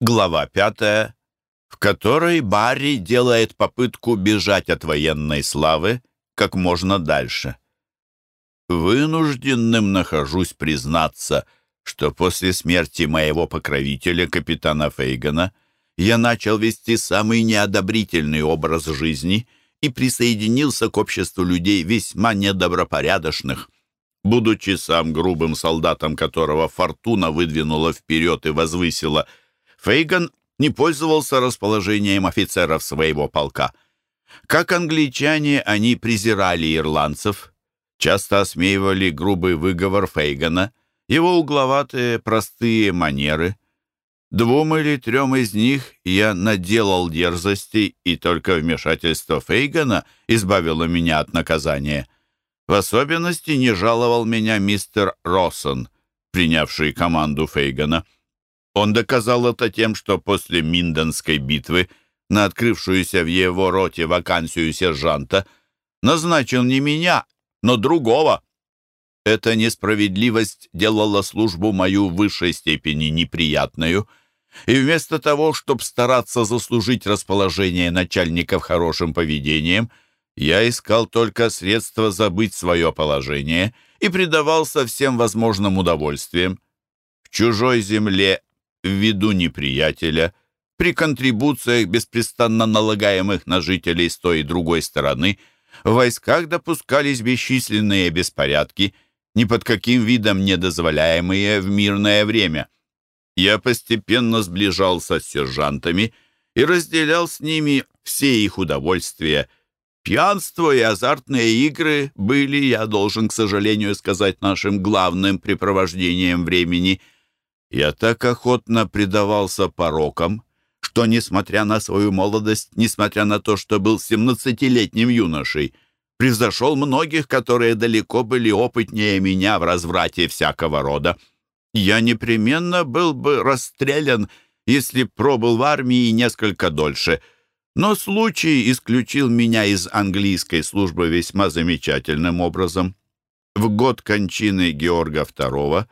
Глава пятая, в которой Барри делает попытку бежать от военной славы как можно дальше. Вынужденным нахожусь признаться, что после смерти моего покровителя, капитана Фейгана, я начал вести самый неодобрительный образ жизни и присоединился к обществу людей весьма недобропорядочных. Будучи сам грубым солдатом, которого фортуна выдвинула вперед и возвысила, Фейган не пользовался расположением офицеров своего полка. Как англичане, они презирали ирландцев, часто осмеивали грубый выговор Фейгана, его угловатые простые манеры. Двум или трем из них я наделал дерзостей, и только вмешательство Фейгана избавило меня от наказания. В особенности не жаловал меня мистер Россон, принявший команду Фейгана. Он доказал это тем, что после Минденской битвы на открывшуюся в его роте вакансию сержанта назначил не меня, но другого. Эта несправедливость делала службу мою в высшей степени неприятную, и вместо того, чтобы стараться заслужить расположение начальников хорошим поведением — я искал только средства забыть свое положение и предавался всем возможным удовольствиям. В чужой земле, в виду неприятеля, при контрибуциях, беспрестанно налагаемых на жителей с той и другой стороны, в войсках допускались бесчисленные беспорядки, ни под каким видом не дозволяемые в мирное время. Я постепенно сближался с сержантами и разделял с ними все их удовольствия, Пьянство и азартные игры были, я должен, к сожалению, сказать, нашим главным препровождением времени. Я так охотно предавался порокам, что, несмотря на свою молодость, несмотря на то, что был семнадцатилетним юношей, превзошел многих, которые далеко были опытнее меня в разврате всякого рода. Я непременно был бы расстрелян, если пробыл в армии несколько дольше — но случай исключил меня из английской службы весьма замечательным образом. В год кончины Георга II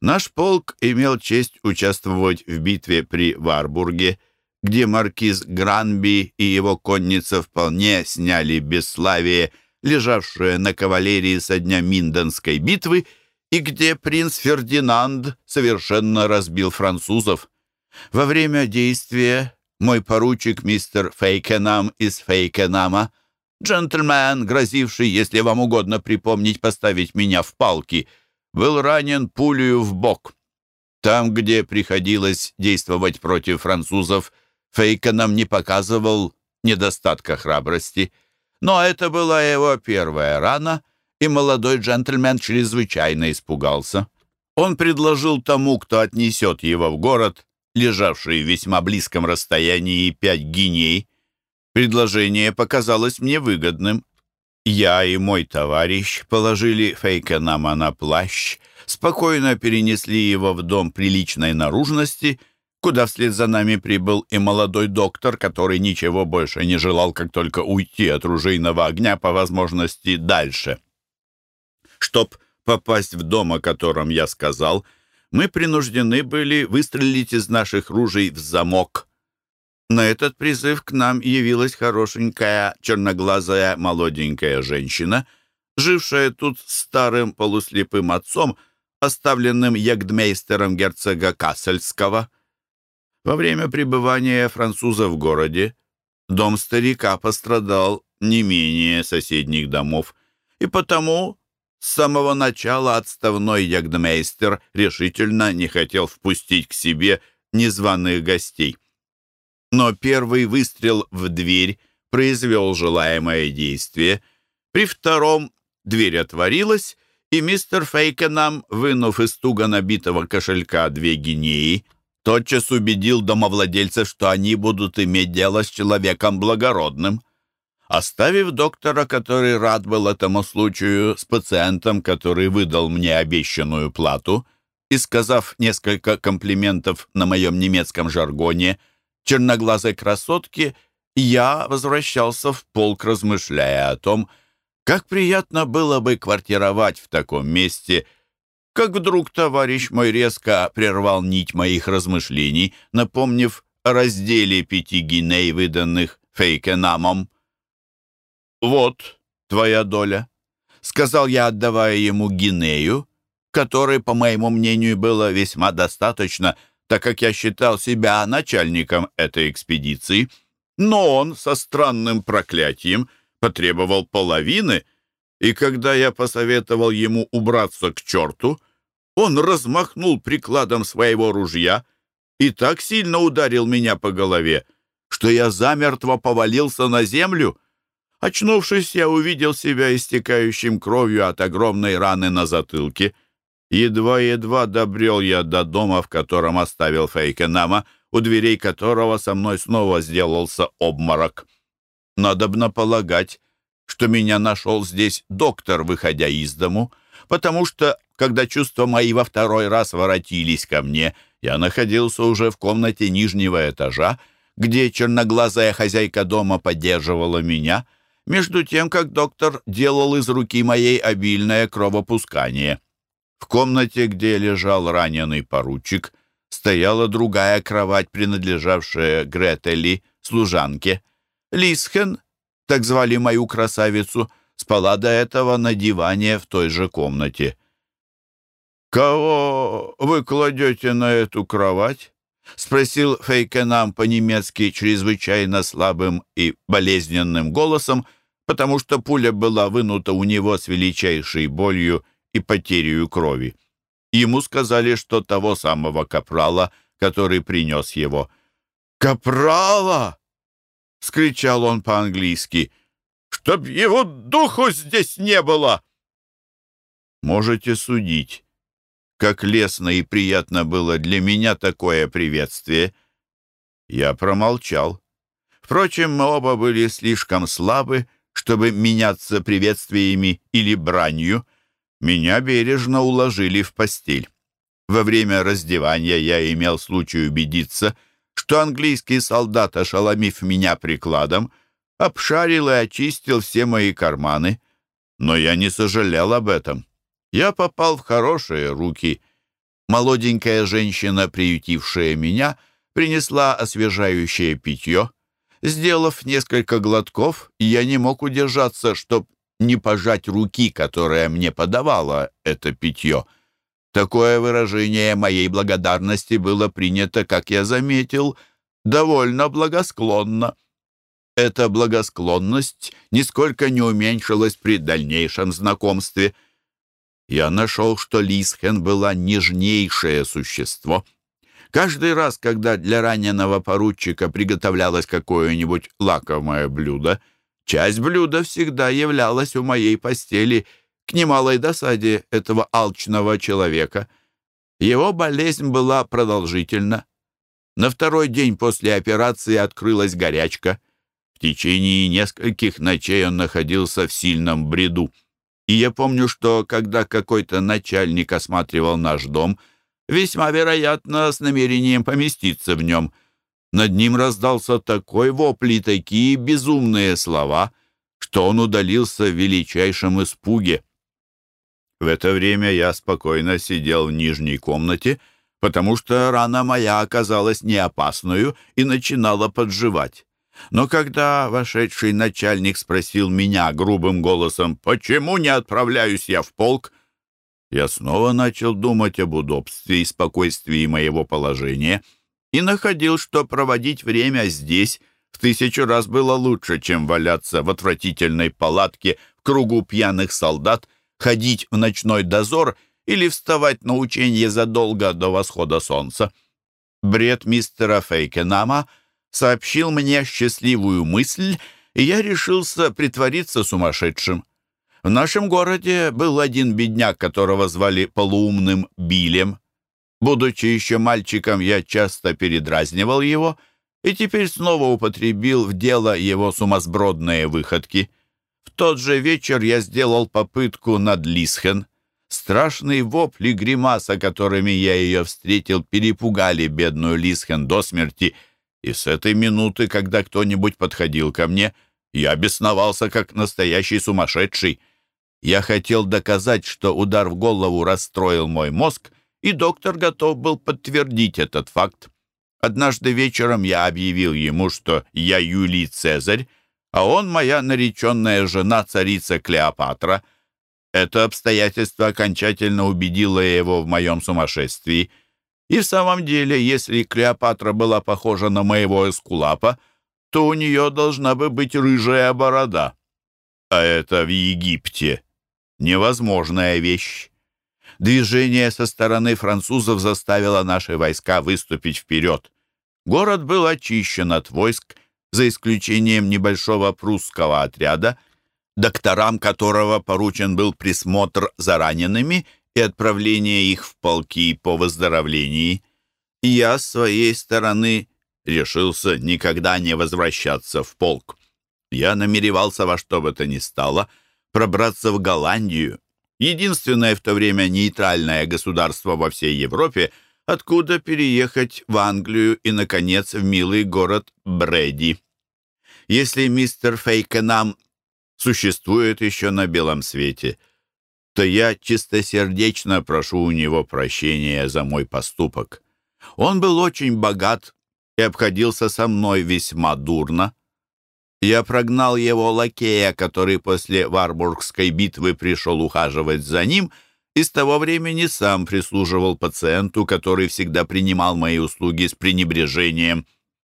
наш полк имел честь участвовать в битве при Варбурге, где маркиз Гранби и его конница вполне сняли бесславие, лежавшее на кавалерии со дня Минденской битвы, и где принц Фердинанд совершенно разбил французов. Во время действия мой поручик мистер Фейкенам из Фейкенама, джентльмен, грозивший, если вам угодно припомнить, поставить меня в палки, был ранен пулею в бок. Там, где приходилось действовать против французов, Фейкенам не показывал недостатка храбрости. Но это была его первая рана, и молодой джентльмен чрезвычайно испугался. Он предложил тому, кто отнесет его в город, лежавший в весьма близком расстоянии пять гиней. Предложение показалось мне выгодным. Я и мой товарищ положили Фейкенама на плащ, спокойно перенесли его в дом приличной наружности, куда вслед за нами прибыл и молодой доктор, который ничего больше не желал, как только уйти от ружейного огня по возможности дальше. Чтоб попасть в дом, о котором я сказал — мы принуждены были выстрелить из наших ружей в замок. На этот призыв к нам явилась хорошенькая черноглазая молоденькая женщина, жившая тут старым полуслепым отцом, оставленным ягдмейстером герцога Кассельского. Во время пребывания француза в городе дом старика пострадал не менее соседних домов, и потому с самого начала отставной ягдмейстер решительно не хотел впустить к себе незваных гостей. Но первый выстрел в дверь произвел желаемое действие. При втором дверь отворилась, и мистер Фейкенам, вынув из туго набитого кошелька две гинеи, тотчас убедил домовладельцев, что они будут иметь дело с человеком благородным. Оставив доктора, который рад был этому случаю, с пациентом, который выдал мне обещанную плату, и сказав несколько комплиментов на моем немецком жаргоне черноглазой красотке, я возвращался в полк, размышляя о том, как приятно было бы квартировать в таком месте, как вдруг товарищ мой резко прервал нить моих размышлений, напомнив о разделе пяти гиней, выданных Фейкенамом. «Вот твоя доля», — сказал я, отдавая ему гинею, которой, по моему мнению, было весьма достаточно, так как я считал себя начальником этой экспедиции. Но он со странным проклятием потребовал половины, и когда я посоветовал ему убраться к черту, он размахнул прикладом своего ружья и так сильно ударил меня по голове, что я замертво повалился на землю. Очнувшись, я увидел себя истекающим кровью от огромной раны на затылке. Едва-едва добрел я до дома, в котором оставил Фейкенама, у дверей которого со мной снова сделался обморок. Надобно полагать, что меня нашел здесь доктор, выходя из дому, потому что, когда чувства мои во второй раз воротились ко мне, я находился уже в комнате нижнего этажа, где черноглазая хозяйка дома поддерживала меня, между тем, как доктор делал из руки моей обильное кровопускание. В комнате, где лежал раненый поручик, стояла другая кровать, принадлежавшая Гретели, служанке. Лисхен, так звали мою красавицу, спала до этого на диване в той же комнате. «Кого вы кладете на эту кровать?» — спросил Фейкенам по-немецки чрезвычайно слабым и болезненным голосом, потому что пуля была вынута у него с величайшей болью и потерей крови. Ему сказали, что того самого капрала, который принес его. «Капрала!» — скричал он по-английски. «Чтоб его духу здесь не было!» Можете судить, как лестно и приятно было для меня такое приветствие. Я промолчал. Впрочем, мы оба были слишком слабы, чтобы меняться приветствиями или бранью. Меня бережно уложили в постель. Во время раздевания я имел случай убедиться — что английский солдат, ошеломив меня прикладом, обшарил и очистил все мои карманы. Но я не сожалел об этом. Я попал в хорошие руки. Молоденькая женщина, приютившая меня, принесла освежающее питье. Сделав несколько глотков, я не мог удержаться, чтоб не пожать руки, которая мне подавала это питье — Такое выражение моей благодарности было принято, как я заметил, довольно благосклонно. Эта благосклонность нисколько не уменьшилась при дальнейшем знакомстве. Я нашел, что Лисхен была нежнейшее существо. Каждый раз, когда для раненого поручика приготовлялось какое-нибудь лакомое блюдо, часть блюда всегда являлась у моей постели — к немалой досаде этого алчного человека. Его болезнь была продолжительна. На второй день после операции открылась горячка. В течение нескольких ночей он находился в сильном бреду. И я помню, что когда какой-то начальник осматривал наш дом, весьма вероятно, с намерением поместиться в нем, над ним раздался такой вопль и такие безумные слова, что он удалился в величайшем испуге. В это время я спокойно сидел в нижней комнате, потому что рана моя оказалась не и начинала подживать. Но когда вошедший начальник спросил меня грубым голосом, почему не отправляюсь я в полк, я снова начал думать об удобстве и спокойствии моего положения и находил, что проводить время здесь в тысячу раз было лучше, чем валяться в отвратительной палатке в кругу пьяных солдат ходить в ночной дозор или вставать на учение задолго до восхода солнца. Бред мистера Фейкенама сообщил мне счастливую мысль, и я решился притвориться сумасшедшим. В нашем городе был один бедняк, которого звали полуумным Билем. Будучи еще мальчиком, я часто передразнивал его и теперь снова употребил в дело его сумасбродные выходки тот же вечер я сделал попытку над Лисхен. Страшные вопли гримаса, которыми я ее встретил, перепугали бедную Лисхен до смерти, и с этой минуты, когда кто-нибудь подходил ко мне, я бесновался, как настоящий сумасшедший. Я хотел доказать, что удар в голову расстроил мой мозг, и доктор готов был подтвердить этот факт. Однажды вечером я объявил ему, что я Юлий Цезарь, а он моя нареченная жена, царица Клеопатра. Это обстоятельство окончательно убедило его в моем сумасшествии. И в самом деле, если Клеопатра была похожа на моего эскулапа, то у нее должна бы быть рыжая борода. А это в Египте невозможная вещь. Движение со стороны французов заставило наши войска выступить вперед. Город был очищен от войск, за исключением небольшого прусского отряда, докторам которого поручен был присмотр за ранеными и отправление их в полки по выздоровлении. я, с своей стороны, решился никогда не возвращаться в полк. Я намеревался во что бы то ни стало пробраться в Голландию, единственное в то время нейтральное государство во всей Европе, откуда переехать в Англию и, наконец, в милый город Брэди. Если мистер Фейкенам существует еще на белом свете, то я чистосердечно прошу у него прощения за мой поступок. Он был очень богат и обходился со мной весьма дурно. Я прогнал его лакея, который после Варбургской битвы пришел ухаживать за ним, и с того времени сам прислуживал пациенту, который всегда принимал мои услуги с пренебрежением.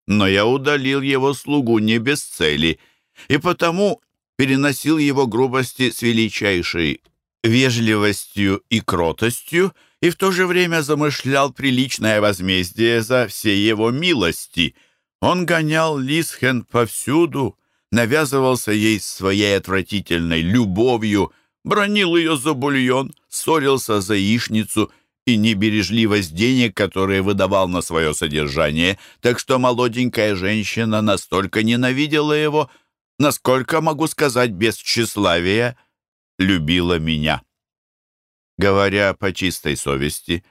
Но я удалил его слугу не без цели, и потому переносил его грубости с величайшей вежливостью и кротостью, и в то же время замышлял приличное возмездие за все его милости. Он гонял Лисхен повсюду, навязывался ей своей отвратительной любовью, бронил ее за бульон, ссорился за яичницу и небережливость денег, которые выдавал на свое содержание, так что молоденькая женщина настолько ненавидела его, насколько, могу сказать, без тщеславия, любила меня. Говоря по чистой совести,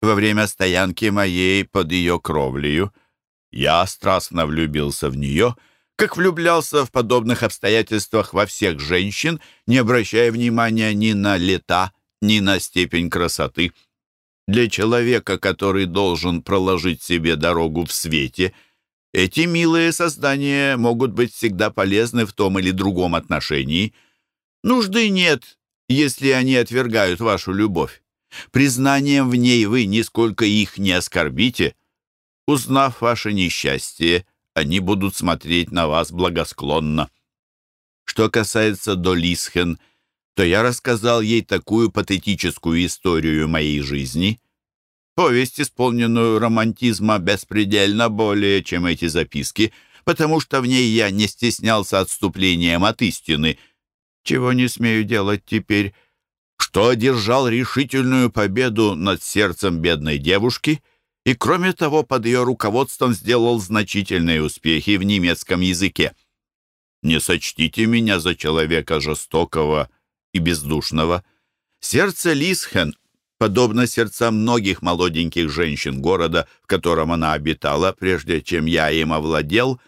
во время стоянки моей под ее кровлею я страстно влюбился в нее, как влюблялся в подобных обстоятельствах во всех женщин, не обращая внимания ни на лета, ни на степень красоты. Для человека, который должен проложить себе дорогу в свете, эти милые создания могут быть всегда полезны в том или другом отношении. Нужды нет если они отвергают вашу любовь. Признанием в ней вы нисколько их не оскорбите. Узнав ваше несчастье, они будут смотреть на вас благосклонно. Что касается Долисхен, то я рассказал ей такую патетическую историю моей жизни, повесть, исполненную романтизма беспредельно более, чем эти записки, потому что в ней я не стеснялся отступлением от истины — чего не смею делать теперь, что одержал решительную победу над сердцем бедной девушки и, кроме того, под ее руководством сделал значительные успехи в немецком языке. Не сочтите меня за человека жестокого и бездушного. Сердце Лисхен, подобно сердцам многих молоденьких женщин города, в котором она обитала, прежде чем я им овладел,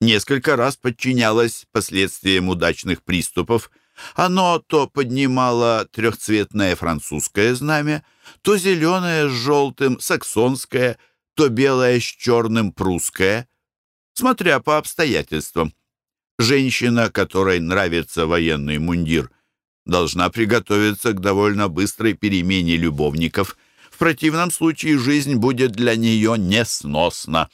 несколько раз подчинялось последствиям удачных приступов. Оно то поднимало трехцветное французское знамя, то зеленое с желтым саксонское, то белое с черным прусское, смотря по обстоятельствам. Женщина, которой нравится военный мундир, должна приготовиться к довольно быстрой перемене любовников. В противном случае жизнь будет для нее несносна.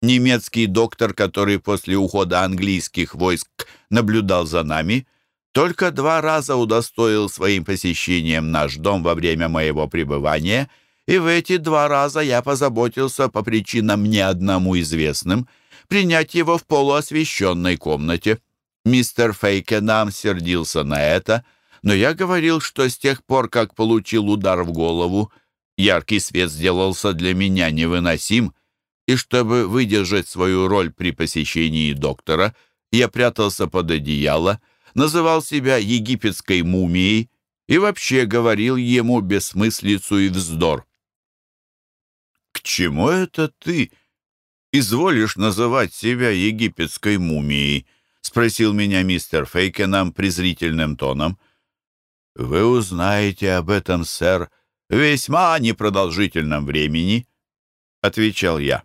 Немецкий доктор, который после ухода английских войск наблюдал за нами, только два раза удостоил своим посещением наш дом во время моего пребывания, и в эти два раза я позаботился по причинам мне одному известным принять его в полуосвещенной комнате. Мистер Фейкенам сердился на это, но я говорил, что с тех пор, как получил удар в голову, яркий свет сделался для меня невыносим, и чтобы выдержать свою роль при посещении доктора, я прятался под одеяло, называл себя египетской мумией и вообще говорил ему бессмыслицу и вздор. «К чему это ты изволишь называть себя египетской мумией?» — спросил меня мистер Фейкенам презрительным тоном. «Вы узнаете об этом, сэр, в весьма непродолжительном времени», — отвечал я.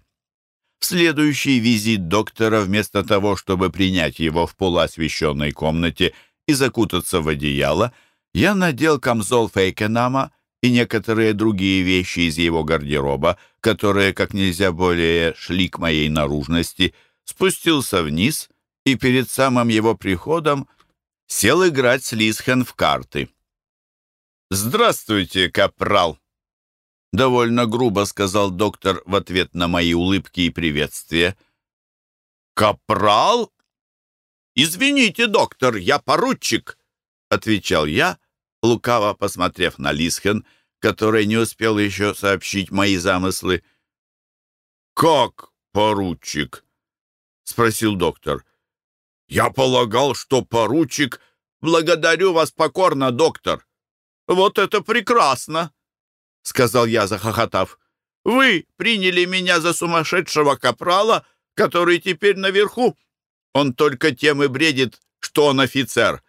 В следующий визит доктора, вместо того, чтобы принять его в полуосвещенной комнате и закутаться в одеяло, я надел камзол Фейкенама и некоторые другие вещи из его гардероба, которые как нельзя более шли к моей наружности, спустился вниз и перед самым его приходом сел играть с Лисхен в карты. «Здравствуйте, капрал!» Довольно грубо сказал доктор в ответ на мои улыбки и приветствия. «Капрал?» «Извините, доктор, я поручик», — отвечал я, лукаво посмотрев на Лисхен, который не успел еще сообщить мои замыслы. «Как поручик?» — спросил доктор. «Я полагал, что поручик...» «Благодарю вас покорно, доктор. Вот это прекрасно!» — сказал я, захохотав. «Вы приняли меня за сумасшедшего капрала, который теперь наверху. Он только тем и бредит, что он офицер.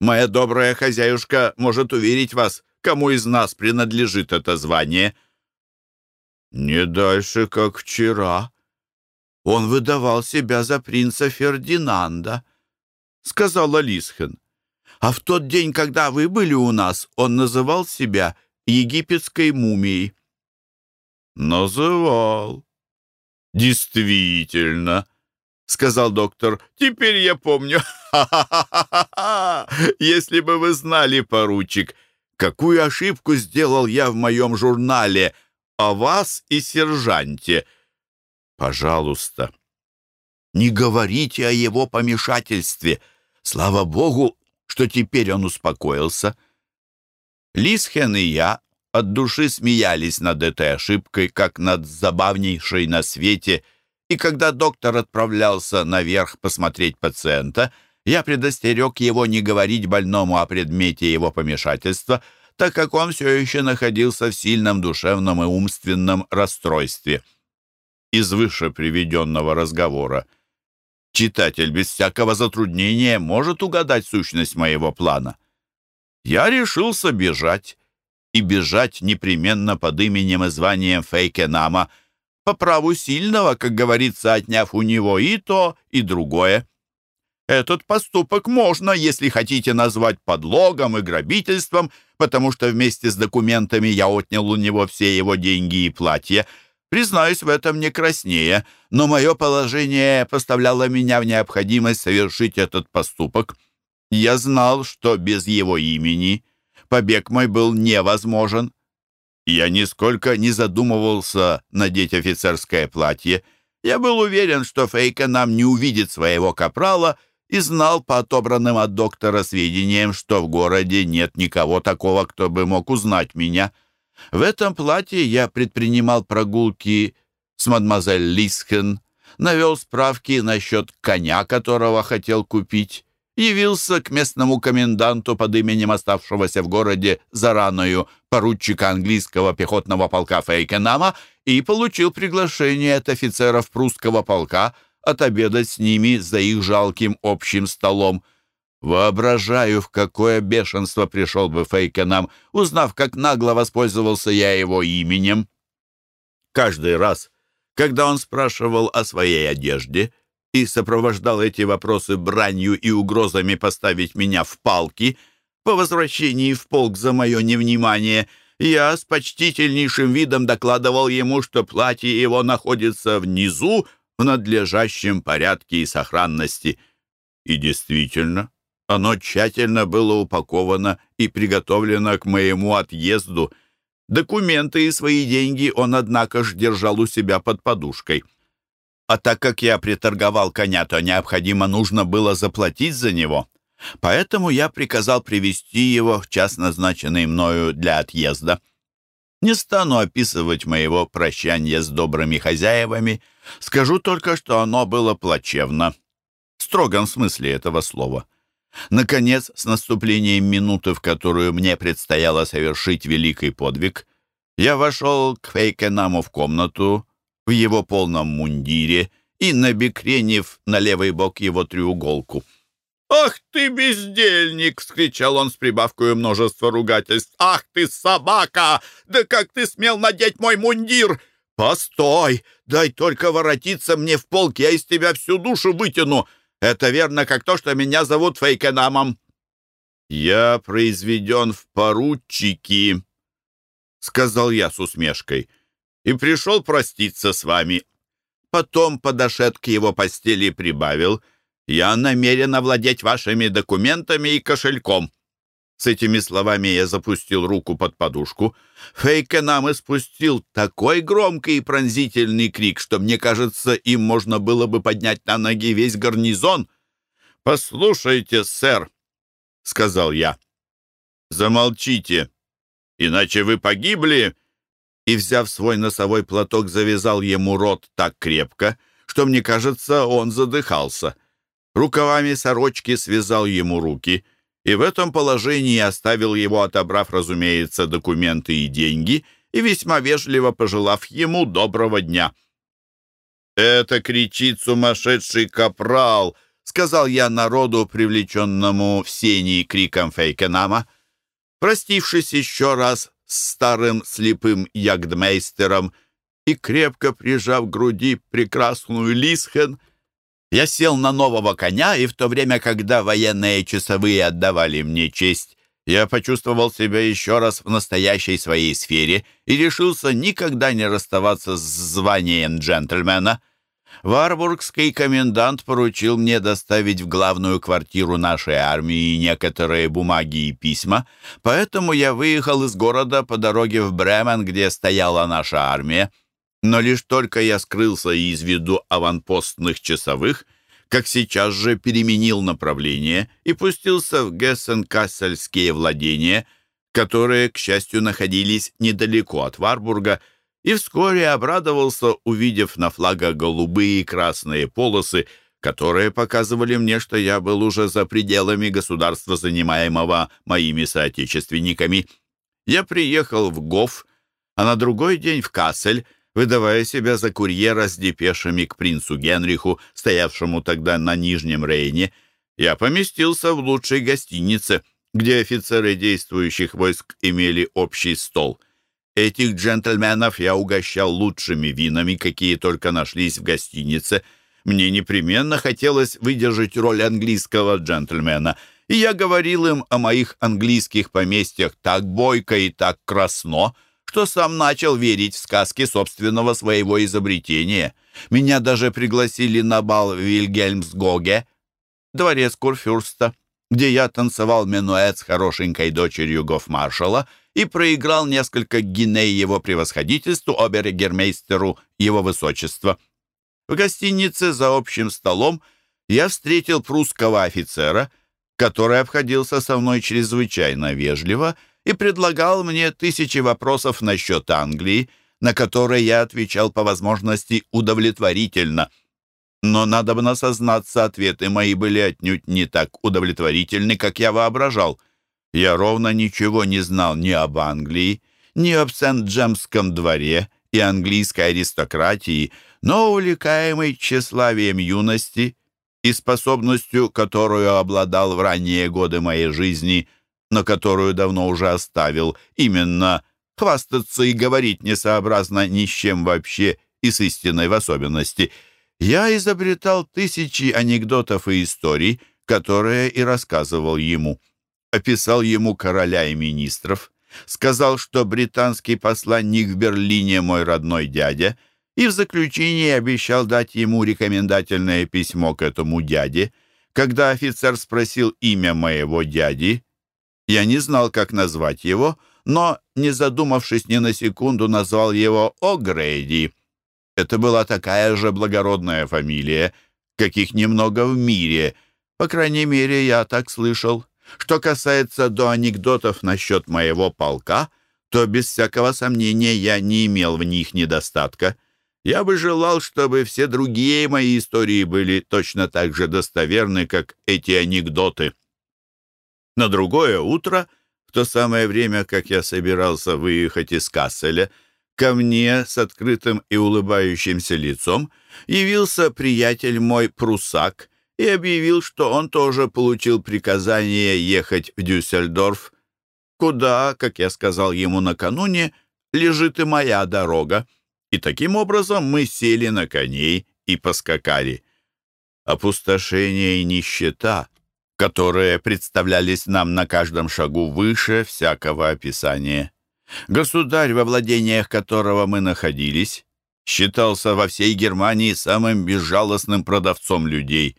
Моя добрая хозяюшка может уверить вас, кому из нас принадлежит это звание». «Не дальше, как вчера», он выдавал себя за принца Фердинанда», — сказала Лисхен. «А в тот день, когда вы были у нас, он называл себя египетской мумией». «Называл». «Действительно», — сказал доктор. «Теперь я помню. Ха-ха-ха-ха! Если бы вы знали, поручик, какую ошибку сделал я в моем журнале о вас и сержанте». Пожалуйста, не говорите о его помешательстве. Слава Богу, что теперь он успокоился. Лисхен и я от души смеялись над этой ошибкой, как над забавнейшей на свете, и когда доктор отправлялся наверх посмотреть пациента, я предостерег его не говорить больному о предмете его помешательства, так как он все еще находился в сильном душевном и умственном расстройстве из выше приведенного разговора. Читатель без всякого затруднения может угадать сущность моего плана. Я решился бежать, и бежать непременно под именем и званием Фейкенама, по праву сильного, как говорится, отняв у него и то, и другое. Этот поступок можно, если хотите, назвать подлогом и грабительством, потому что вместе с документами я отнял у него все его деньги и платья — Признаюсь в этом не краснее, но мое положение поставляло меня в необходимость совершить этот поступок. Я знал, что без его имени побег мой был невозможен. Я нисколько не задумывался надеть офицерское платье. Я был уверен, что Фейка нам не увидит своего капрала и знал по отобранным от доктора сведениям, что в городе нет никого такого, кто бы мог узнать меня — в этом платье я предпринимал прогулки с мадемуазель Лискен, навел справки насчет коня, которого хотел купить, явился к местному коменданту под именем оставшегося в городе зараною поручика английского пехотного полка Фейкенама и получил приглашение от офицеров прусского полка отобедать с ними за их жалким общим столом. Воображаю, в какое бешенство пришел бы Фейкенам, узнав, как нагло воспользовался я его именем. Каждый раз, когда он спрашивал о своей одежде и сопровождал эти вопросы бранью и угрозами поставить меня в палки, по возвращении в полк за мое невнимание, я с почтительнейшим видом докладывал ему, что платье его находится внизу в надлежащем порядке и сохранности. И действительно, оно тщательно было упаковано и приготовлено к моему отъезду. Документы и свои деньги он, однако ж, держал у себя под подушкой. А так как я приторговал коня, то необходимо нужно было заплатить за него. Поэтому я приказал привести его в час, назначенный мною для отъезда. Не стану описывать моего прощания с добрыми хозяевами, скажу только, что оно было плачевно, в строгом смысле этого слова. Наконец, с наступлением минуты, в которую мне предстояло совершить великий подвиг, я вошел к Фейкенаму в комнату в его полном мундире и набекренив на левый бок его треуголку. «Ах ты, бездельник!» — вскричал он с прибавкой множества ругательств. «Ах ты, собака! Да как ты смел надеть мой мундир!» «Постой! Дай только воротиться мне в полк, я из тебя всю душу вытяну! Это верно, как то, что меня зовут Фейкенамом!» «Я произведен в поручики», — сказал я с усмешкой, — «и пришел проститься с вами». Потом, подошед к его постели, прибавил — я намерен овладеть вашими документами и кошельком». С этими словами я запустил руку под подушку. Фейкенам испустил такой громкий и пронзительный крик, что, мне кажется, им можно было бы поднять на ноги весь гарнизон. «Послушайте, сэр», — сказал я, — «замолчите, иначе вы погибли». И, взяв свой носовой платок, завязал ему рот так крепко, что, мне кажется, он задыхался рукавами сорочки связал ему руки и в этом положении оставил его, отобрав, разумеется, документы и деньги, и весьма вежливо пожелав ему доброго дня. «Это кричит сумасшедший капрал!» — сказал я народу, привлеченному в сени криком Фейкенама. Простившись еще раз с старым слепым ягдмейстером и крепко прижав к груди прекрасную Лисхен, я сел на нового коня, и в то время, когда военные часовые отдавали мне честь, я почувствовал себя еще раз в настоящей своей сфере и решился никогда не расставаться с званием джентльмена. Варбургский комендант поручил мне доставить в главную квартиру нашей армии некоторые бумаги и письма, поэтому я выехал из города по дороге в Бремен, где стояла наша армия. Но лишь только я скрылся из виду аванпостных часовых, как сейчас же переменил направление и пустился в Гессен-Кассельские владения, которые, к счастью, находились недалеко от Варбурга, и вскоре обрадовался, увидев на флагах голубые и красные полосы, которые показывали мне, что я был уже за пределами государства, занимаемого моими соотечественниками. Я приехал в Гоф, а на другой день в Кассель, выдавая себя за курьера с депешами к принцу Генриху, стоявшему тогда на Нижнем Рейне, я поместился в лучшей гостинице, где офицеры действующих войск имели общий стол. Этих джентльменов я угощал лучшими винами, какие только нашлись в гостинице. Мне непременно хотелось выдержать роль английского джентльмена, и я говорил им о моих английских поместьях так бойко и так красно, что сам начал верить в сказки собственного своего изобретения. Меня даже пригласили на бал в Вильгельмсгоге, дворец Курфюрста, где я танцевал минуэт с хорошенькой дочерью гофмаршала и проиграл несколько гиней его превосходительству обергермейстеру его высочества. В гостинице за общим столом я встретил прусского офицера, который обходился со мной чрезвычайно вежливо и предлагал мне тысячи вопросов насчет Англии, на которые я отвечал по возможности удовлетворительно. Но надо бы осознаться, ответы мои были отнюдь не так удовлетворительны, как я воображал. Я ровно ничего не знал ни об Англии, ни об Сент-Джемском дворе и английской аристократии, но увлекаемый тщеславием юности и способностью, которую обладал в ранние годы моей жизни – но которую давно уже оставил, именно хвастаться и говорить несообразно ни с чем вообще и с истиной в особенности. Я изобретал тысячи анекдотов и историй, которые и рассказывал ему. Описал ему короля и министров, сказал, что британский посланник в Берлине мой родной дядя, и в заключении обещал дать ему рекомендательное письмо к этому дяде. Когда офицер спросил имя моего дяди, я не знал, как назвать его, но, не задумавшись ни на секунду, назвал его О'Грейди. Это была такая же благородная фамилия, каких немного в мире. По крайней мере, я так слышал. Что касается до анекдотов насчет моего полка, то без всякого сомнения я не имел в них недостатка. Я бы желал, чтобы все другие мои истории были точно так же достоверны, как эти анекдоты. На другое утро, в то самое время, как я собирался выехать из Касселя, ко мне с открытым и улыбающимся лицом явился приятель мой Прусак и объявил, что он тоже получил приказание ехать в Дюссельдорф, куда, как я сказал ему накануне, лежит и моя дорога. И таким образом мы сели на коней и поскакали. Опустошение и нищета, которые представлялись нам на каждом шагу выше всякого описания. Государь, во владениях которого мы находились, считался во всей Германии самым безжалостным продавцом людей.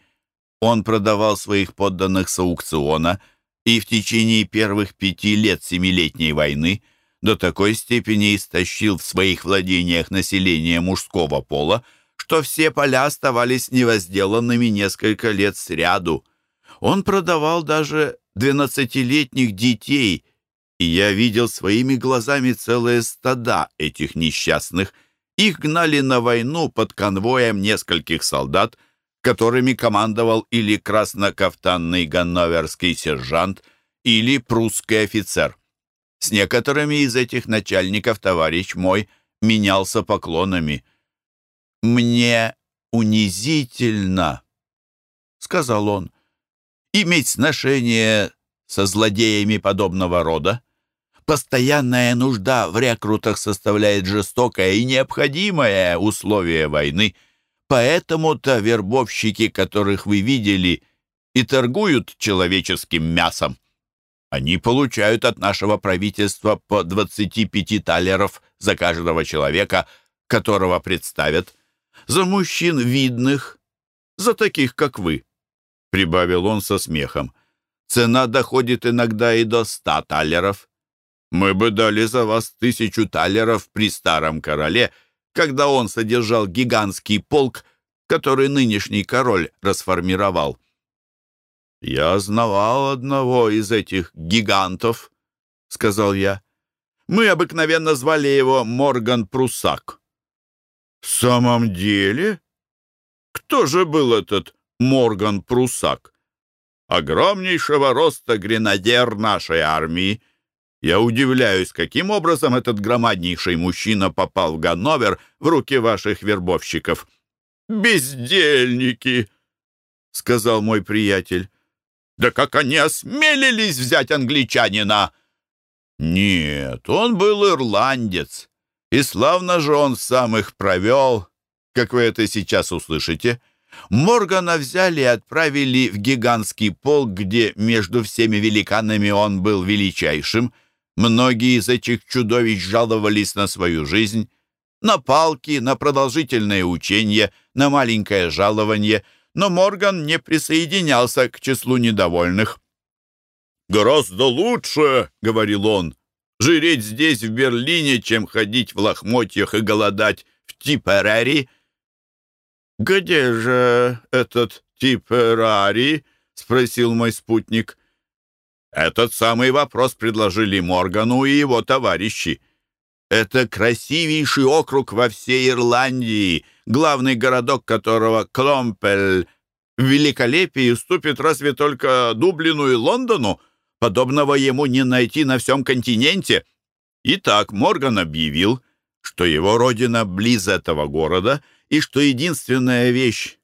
Он продавал своих подданных с аукциона и в течение первых пяти лет Семилетней войны до такой степени истощил в своих владениях население мужского пола, что все поля оставались невозделанными несколько лет сряду. Он продавал даже двенадцатилетних детей, и я видел своими глазами целые стада этих несчастных. Их гнали на войну под конвоем нескольких солдат, которыми командовал или краснокафтанный ганноверский сержант, или прусский офицер. С некоторыми из этих начальников товарищ мой менялся поклонами. «Мне унизительно», — сказал он, — «иметь сношение со злодеями подобного рода. Постоянная нужда в рекрутах составляет жестокое и необходимое условие войны. Поэтому-то вербовщики, которых вы видели, и торгуют человеческим мясом. Они получают от нашего правительства по 25 талеров за каждого человека, которого представят, за мужчин видных, за таких, как вы», — прибавил он со смехом. «Цена доходит иногда и до ста талеров. Мы бы дали за вас тысячу талеров при старом короле, когда он содержал гигантский полк, который нынешний король расформировал». «Я знавал одного из этих гигантов», — сказал я. «Мы обыкновенно звали его Морган Прусак». «В самом деле? Кто же был этот Морган Прусак?» «Огромнейшего роста гренадер нашей армии. Я удивляюсь, каким образом этот громаднейший мужчина попал в Ганновер в руки ваших вербовщиков». «Бездельники», — сказал мой приятель. Да как они осмелились взять англичанина!» «Нет, он был ирландец, и славно же он сам их провел, как вы это сейчас услышите. Моргана взяли и отправили в гигантский полк, где между всеми великанами он был величайшим. Многие из этих чудовищ жаловались на свою жизнь, на палки, на продолжительное учение, на маленькое жалование — но Морган не присоединялся к числу недовольных. «Гораздо лучше, — говорил он, — жиреть здесь, в Берлине, чем ходить в лохмотьях и голодать в Типерари». «Где же этот Типерари?» — спросил мой спутник. Этот самый вопрос предложили Моргану и его товарищи. Это красивейший округ во всей Ирландии, главный городок которого Кломпель в великолепии уступит разве только Дублину и Лондону. Подобного ему не найти на всем континенте. Итак, Морган объявил, что его родина близ этого города и что единственная вещь,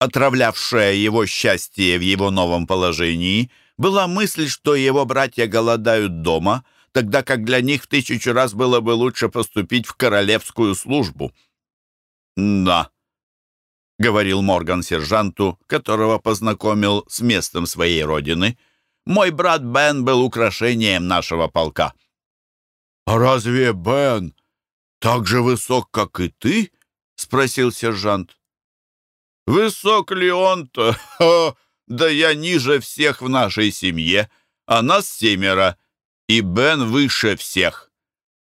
отравлявшая его счастье в его новом положении, была мысль, что его братья голодают дома — тогда как для них в тысячу раз было бы лучше поступить в королевскую службу. «Да», — говорил Морган сержанту, которого познакомил с местом своей родины, «мой брат Бен был украшением нашего полка». «А разве Бен так же высок, как и ты?» — спросил сержант. «Высок ли он-то? Да я ниже всех в нашей семье, а нас семеро, и Бен выше всех.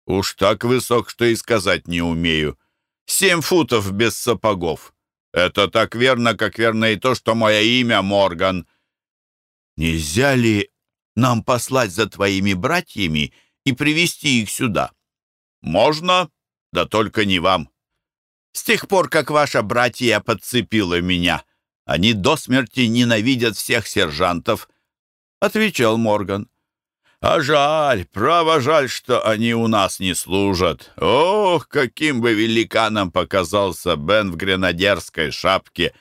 Уж так высок, что и сказать не умею. Семь футов без сапогов. Это так верно, как верно и то, что мое имя Морган. Нельзя ли нам послать за твоими братьями и привести их сюда? Можно, да только не вам. С тех пор, как ваша братья подцепила меня, они до смерти ненавидят всех сержантов, — отвечал Морган. А жаль, право жаль, что они у нас не служат. Ох, каким бы великаном показался Бен в гренадерской шапке.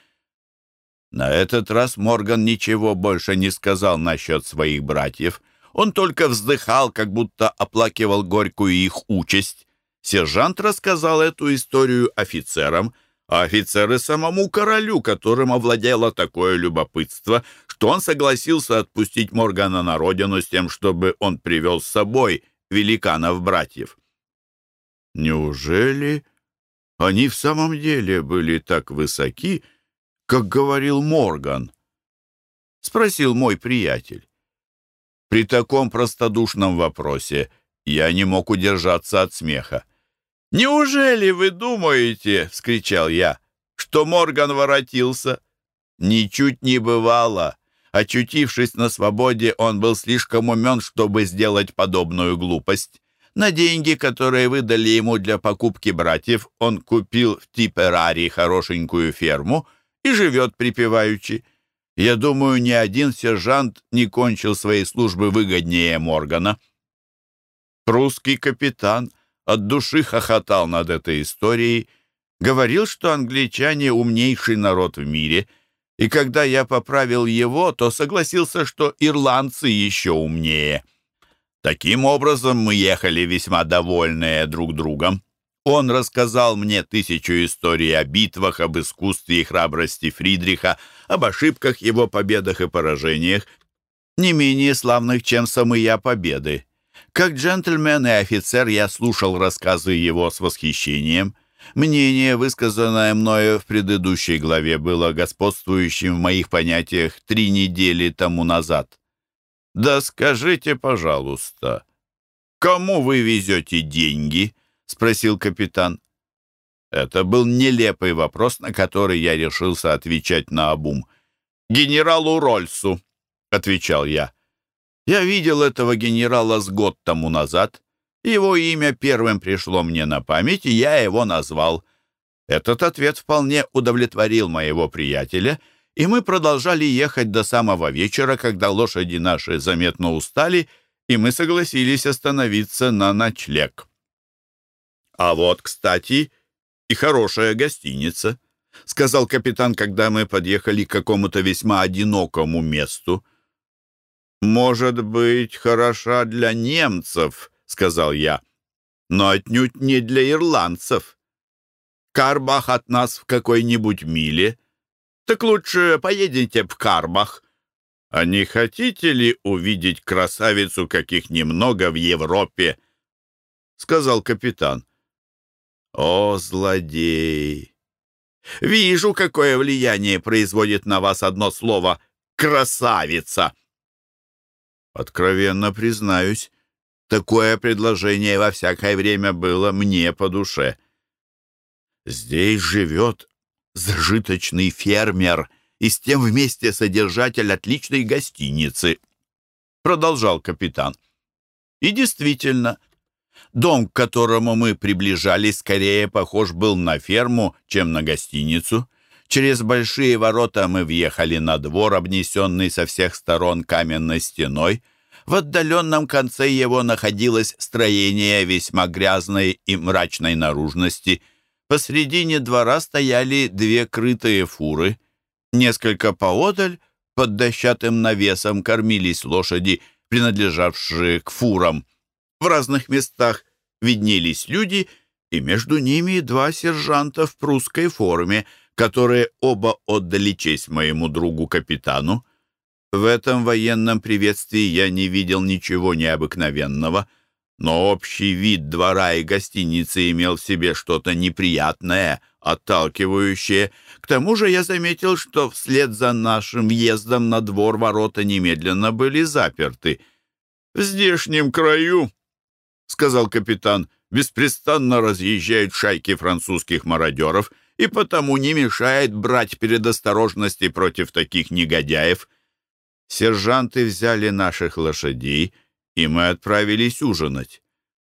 На этот раз Морган ничего больше не сказал насчет своих братьев. Он только вздыхал, как будто оплакивал горькую их участь. Сержант рассказал эту историю офицерам, а офицеры самому королю, которым овладело такое любопытство, что он согласился отпустить Моргана на родину с тем, чтобы он привел с собой великанов-братьев. Неужели они в самом деле были так высоки, как говорил Морган? Спросил мой приятель. При таком простодушном вопросе я не мог удержаться от смеха. «Неужели вы думаете, — вскричал я, — что Морган воротился?» Ничуть не бывало. Очутившись на свободе, он был слишком умен, чтобы сделать подобную глупость. На деньги, которые выдали ему для покупки братьев, он купил в Типерари хорошенькую ферму и живет припеваючи. Я думаю, ни один сержант не кончил своей службы выгоднее Моргана. Русский капитан — от души хохотал над этой историей, говорил, что англичане — умнейший народ в мире, и когда я поправил его, то согласился, что ирландцы еще умнее. Таким образом, мы ехали весьма довольные друг другом. Он рассказал мне тысячу историй о битвах, об искусстве и храбрости Фридриха, об ошибках его победах и поражениях, не менее славных, чем самые победы. Как джентльмен и офицер я слушал рассказы его с восхищением. Мнение, высказанное мною в предыдущей главе, было господствующим в моих понятиях три недели тому назад. «Да скажите, пожалуйста, кому вы везете деньги?» — спросил капитан. Это был нелепый вопрос, на который я решился отвечать на обум. «Генералу Рольсу», — отвечал я. Я видел этого генерала с год тому назад. Его имя первым пришло мне на память, и я его назвал. Этот ответ вполне удовлетворил моего приятеля, и мы продолжали ехать до самого вечера, когда лошади наши заметно устали, и мы согласились остановиться на ночлег. «А вот, кстати, и хорошая гостиница», — сказал капитан, когда мы подъехали к какому-то весьма одинокому месту — «Может быть, хороша для немцев», — сказал я, «но отнюдь не для ирландцев. Карбах от нас в какой-нибудь миле. Так лучше поедете в Карбах. А не хотите ли увидеть красавицу, каких немного в Европе?» — сказал капитан. «О, злодей! Вижу, какое влияние производит на вас одно слово «красавица». Откровенно признаюсь, такое предложение во всякое время было мне по душе. Здесь живет зажиточный фермер и с тем вместе содержатель отличной гостиницы, продолжал капитан. И действительно, дом, к которому мы приближались, скорее похож был на ферму, чем на гостиницу. Через большие ворота мы въехали на двор, обнесенный со всех сторон каменной стеной. В отдаленном конце его находилось строение весьма грязной и мрачной наружности. Посредине двора стояли две крытые фуры. Несколько поодаль, под дощатым навесом, кормились лошади, принадлежавшие к фурам. В разных местах виднелись люди, и между ними два сержанта в прусской форме — которые оба отдали честь моему другу-капитану. В этом военном приветствии я не видел ничего необыкновенного, но общий вид двора и гостиницы имел в себе что-то неприятное, отталкивающее. К тому же я заметил, что вслед за нашим въездом на двор ворота немедленно были заперты. «В здешнем краю», — сказал капитан, — «беспрестанно разъезжают шайки французских мародеров — и потому не мешает брать предосторожности против таких негодяев. Сержанты взяли наших лошадей, и мы отправились ужинать.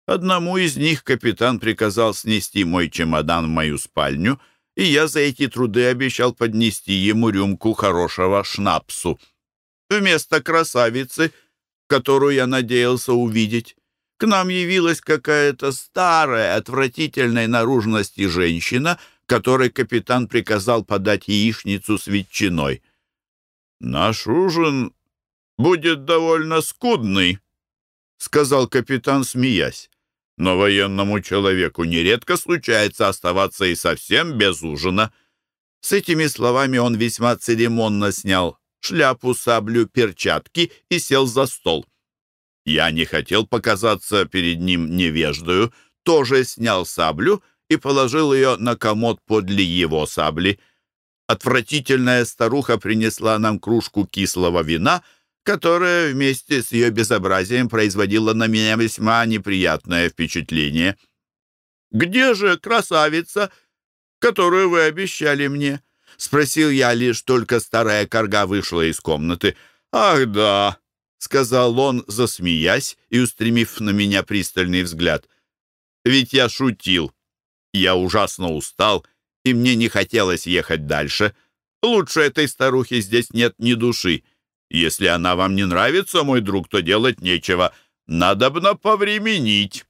Одному из них капитан приказал снести мой чемодан в мою спальню, и я за эти труды обещал поднести ему рюмку хорошего шнапсу. Вместо красавицы, которую я надеялся увидеть, к нам явилась какая-то старая, отвратительной наружности женщина — которой капитан приказал подать яичницу с ветчиной. «Наш ужин будет довольно скудный», — сказал капитан, смеясь. «Но военному человеку нередко случается оставаться и совсем без ужина». С этими словами он весьма церемонно снял шляпу, саблю, перчатки и сел за стол. Я не хотел показаться перед ним невеждою, тоже снял саблю и положил ее на комод подле его сабли. Отвратительная старуха принесла нам кружку кислого вина, которая вместе с ее безобразием производила на меня весьма неприятное впечатление. «Где же красавица, которую вы обещали мне?» — спросил я, лишь только старая корга вышла из комнаты. «Ах, да!» — сказал он, засмеясь и устремив на меня пристальный взгляд. «Ведь я шутил. Я ужасно устал, и мне не хотелось ехать дальше. Лучше этой старухи здесь нет ни души. Если она вам не нравится, мой друг, то делать нечего. Надобно повременить».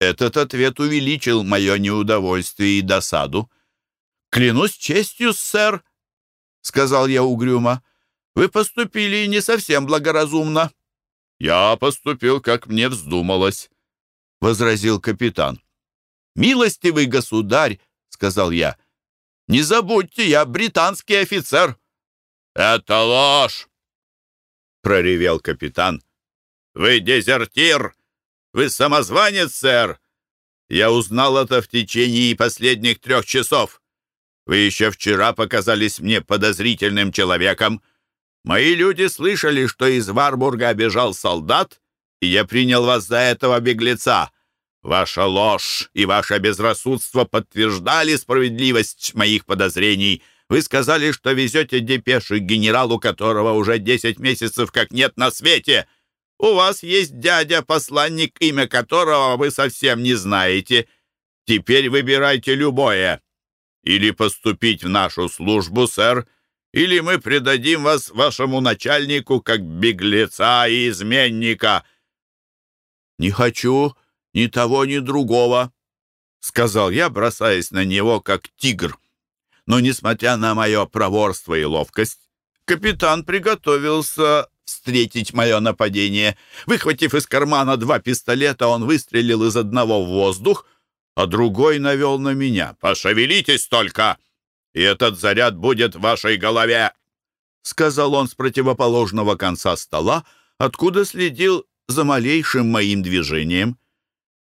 Этот ответ увеличил мое неудовольствие и досаду. «Клянусь честью, сэр», — сказал я угрюмо, — «вы поступили не совсем благоразумно». «Я поступил, как мне вздумалось», — возразил капитан. «Милостивый государь», — сказал я, — «не забудьте, я британский офицер». «Это ложь!» — проревел капитан. «Вы дезертир! Вы самозванец, сэр! Я узнал это в течение последних трех часов. Вы еще вчера показались мне подозрительным человеком. Мои люди слышали, что из Варбурга бежал солдат, и я принял вас за этого беглеца. Ваша ложь и ваше безрассудство подтверждали справедливость моих подозрений. Вы сказали, что везете депеши генералу, которого уже десять месяцев как нет на свете. У вас есть дядя-посланник, имя которого вы совсем не знаете. Теперь выбирайте любое или поступить в нашу службу, сэр, или мы предадим вас вашему начальнику как беглеца и изменника». «Не хочу ни того, ни другого», — сказал я, бросаясь на него, как тигр. Но, несмотря на мое проворство и ловкость, капитан приготовился встретить мое нападение. Выхватив из кармана два пистолета, он выстрелил из одного в воздух — а другой навел на меня. «Пошевелитесь только, и этот заряд будет в вашей голове!» Сказал он с противоположного конца стола, откуда следил за малейшим моим движением.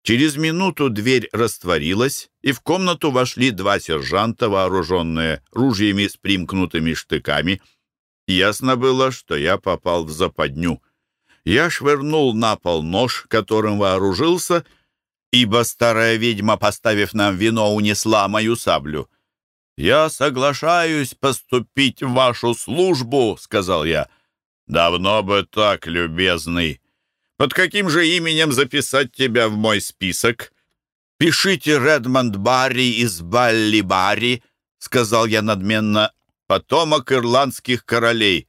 Через минуту дверь растворилась, и в комнату вошли два сержанта, вооруженные ружьями с примкнутыми штыками. Ясно было, что я попал в западню. Я швырнул на пол нож, которым вооружился, ибо старая ведьма, поставив нам вино, унесла мою саблю. «Я соглашаюсь поступить в вашу службу», — сказал я. «Давно бы так, любезный. Под каким же именем записать тебя в мой список?» «Пишите Редмонд Барри из Балли Барри», — сказал я надменно, — «потомок ирландских королей».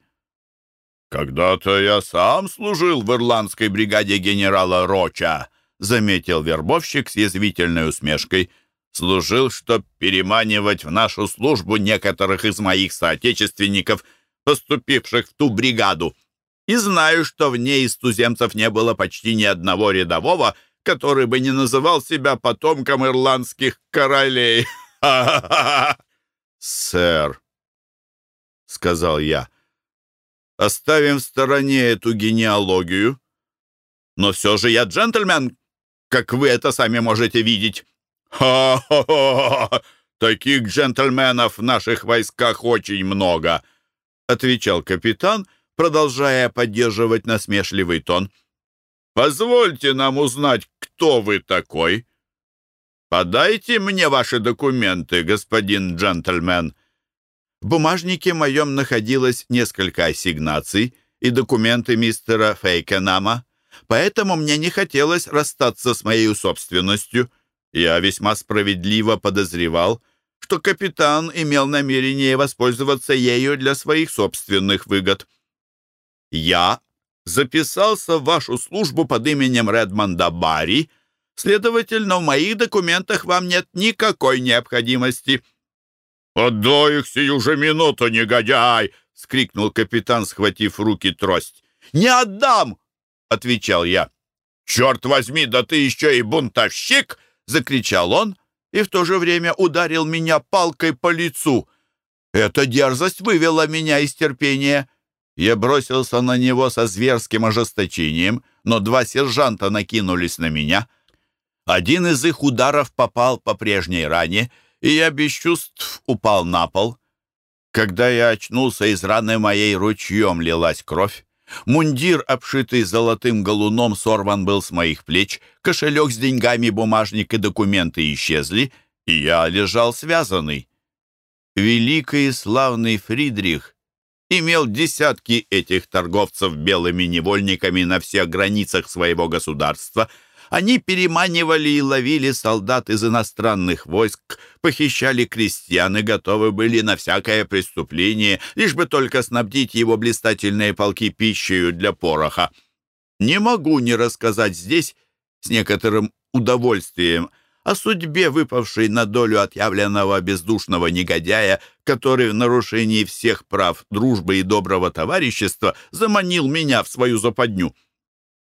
«Когда-то я сам служил в ирландской бригаде генерала Роча», заметил вербовщик с язвительной усмешкой. «Служил, чтоб переманивать в нашу службу некоторых из моих соотечественников, поступивших в ту бригаду. И знаю, что в ней из туземцев не было почти ни одного рядового, который бы не называл себя потомком ирландских королей. «Сэр», — сказал я, — «оставим в стороне эту генеалогию». Но все же я джентльмен, как вы это сами можете видеть. «Ха-ха-ха! Таких джентльменов в наших войсках очень много!» — отвечал капитан, продолжая поддерживать насмешливый тон. «Позвольте нам узнать, кто вы такой. Подайте мне ваши документы, господин джентльмен». В бумажнике моем находилось несколько ассигнаций и документы мистера Фейкенама поэтому мне не хотелось расстаться с моей собственностью. Я весьма справедливо подозревал, что капитан имел намерение воспользоваться ею для своих собственных выгод. Я записался в вашу службу под именем Редмонда Барри, следовательно, в моих документах вам нет никакой необходимости». «Отдай их сию же минуту, негодяй!» — скрикнул капитан, схватив руки трость. «Не отдам!» — отвечал я. «Черт возьми, да ты еще и бунтовщик!» — закричал он и в то же время ударил меня палкой по лицу. Эта дерзость вывела меня из терпения. Я бросился на него со зверским ожесточением, но два сержанта накинулись на меня. Один из их ударов попал по прежней ране, и я без чувств упал на пол. Когда я очнулся, из раны моей ручьем лилась кровь. Мундир, обшитый золотым галуном, сорван был с моих плеч, кошелек с деньгами, бумажник и документы исчезли, и я лежал связанный. Великий и славный Фридрих имел десятки этих торговцев белыми невольниками на всех границах своего государства — они переманивали и ловили солдат из иностранных войск, похищали крестьян и готовы были на всякое преступление, лишь бы только снабдить его блистательные полки пищей для пороха. Не могу не рассказать здесь с некоторым удовольствием о судьбе, выпавшей на долю отъявленного бездушного негодяя, который в нарушении всех прав дружбы и доброго товарищества заманил меня в свою западню.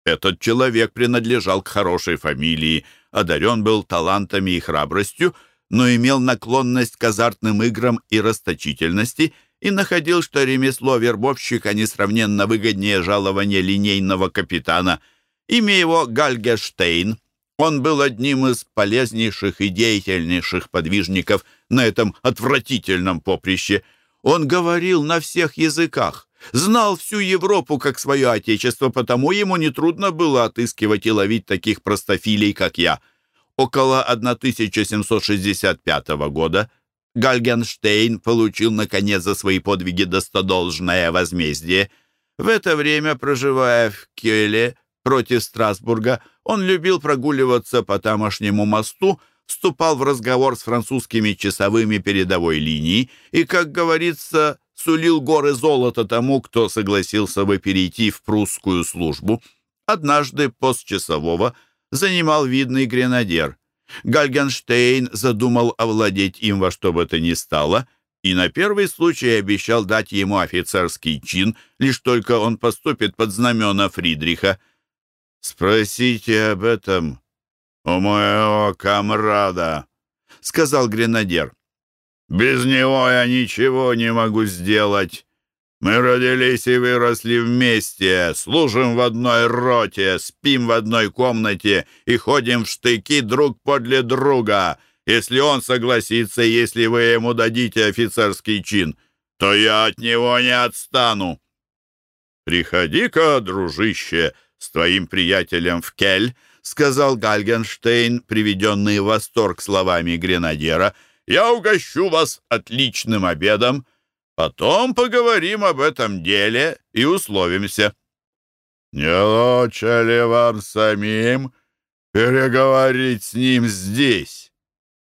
Этот человек принадлежал к хорошей фамилии, одарен был талантами и храбростью, но имел наклонность к азартным играм и расточительности и находил, что ремесло вербовщика несравненно выгоднее жалования линейного капитана. Имя его Гальгештейн. Он был одним из полезнейших и деятельнейших подвижников на этом отвратительном поприще. Он говорил на всех языках, Знал всю Европу как свое отечество, потому ему нетрудно было отыскивать и ловить таких простофилей, как я. Около 1765 года Гальгенштейн получил, наконец, за свои подвиги достодолжное возмездие. В это время, проживая в Кёле против Страсбурга, он любил прогуливаться по тамошнему мосту, вступал в разговор с французскими часовыми передовой линии и, как говорится, сулил горы золота тому, кто согласился бы перейти в прусскую службу. Однажды постчасового занимал видный гренадер. Гальгенштейн задумал овладеть им во что бы то ни стало и на первый случай обещал дать ему офицерский чин, лишь только он поступит под знамена Фридриха. «Спросите об этом у моего комрада», — сказал гренадер. Без него я ничего не могу сделать. Мы родились и выросли вместе, служим в одной роте, спим в одной комнате и ходим в штыки друг подле друга. Если он согласится, если вы ему дадите офицерский чин, то я от него не отстану. «Приходи-ка, дружище, с твоим приятелем в Кель», — сказал Гальгенштейн, приведенный в восторг словами гренадера — я угощу вас отличным обедом. Потом поговорим об этом деле и условимся». «Не лучше ли вам самим переговорить с ним здесь,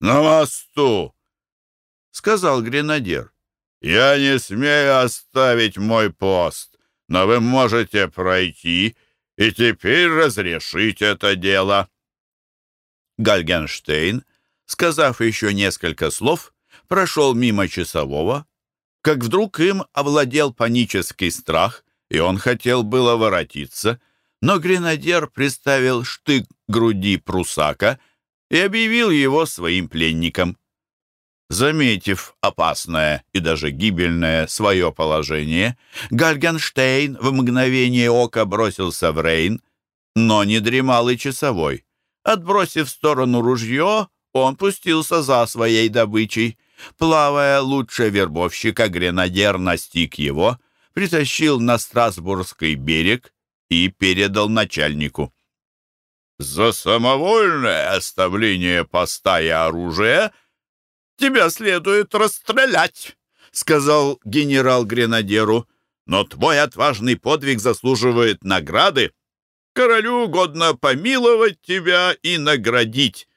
на мосту?» — сказал гренадер. «Я не смею оставить мой пост, но вы можете пройти и теперь разрешить это дело». Гальгенштейн сказав еще несколько слов, прошел мимо часового, как вдруг им овладел панический страх, и он хотел было воротиться, но гренадер приставил штык груди прусака и объявил его своим пленником. Заметив опасное и даже гибельное свое положение, Гальгенштейн в мгновение ока бросился в Рейн, но не дремал и часовой. Отбросив в сторону ружье, он пустился за своей добычей. Плавая лучше вербовщика, гренадер настиг его, притащил на Страсбургский берег и передал начальнику. «За самовольное оставление поста и оружия тебя следует расстрелять», — сказал генерал гренадеру. «Но твой отважный подвиг заслуживает награды. Королю угодно помиловать тебя и наградить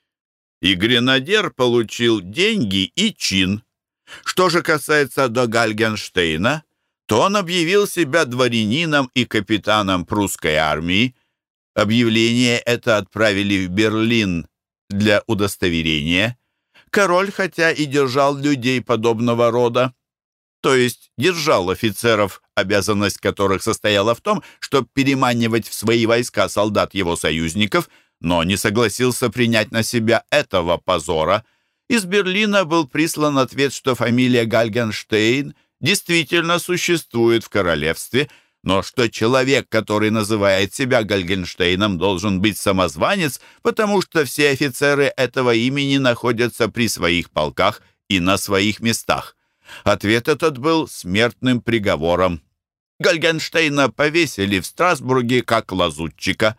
и гренадер получил деньги и чин. Что же касается до Гальгенштейна, то он объявил себя дворянином и капитаном прусской армии. Объявление это отправили в Берлин для удостоверения. Король, хотя и держал людей подобного рода, то есть держал офицеров, обязанность которых состояла в том, чтобы переманивать в свои войска солдат его союзников, но не согласился принять на себя этого позора. Из Берлина был прислан ответ, что фамилия Гальгенштейн действительно существует в королевстве, но что человек, который называет себя Гальгенштейном, должен быть самозванец, потому что все офицеры этого имени находятся при своих полках и на своих местах. Ответ этот был смертным приговором. Гальгенштейна повесили в Страсбурге как лазутчика.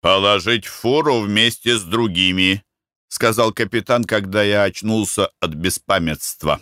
«Положить фуру вместе с другими», — сказал капитан, когда я очнулся от беспамятства.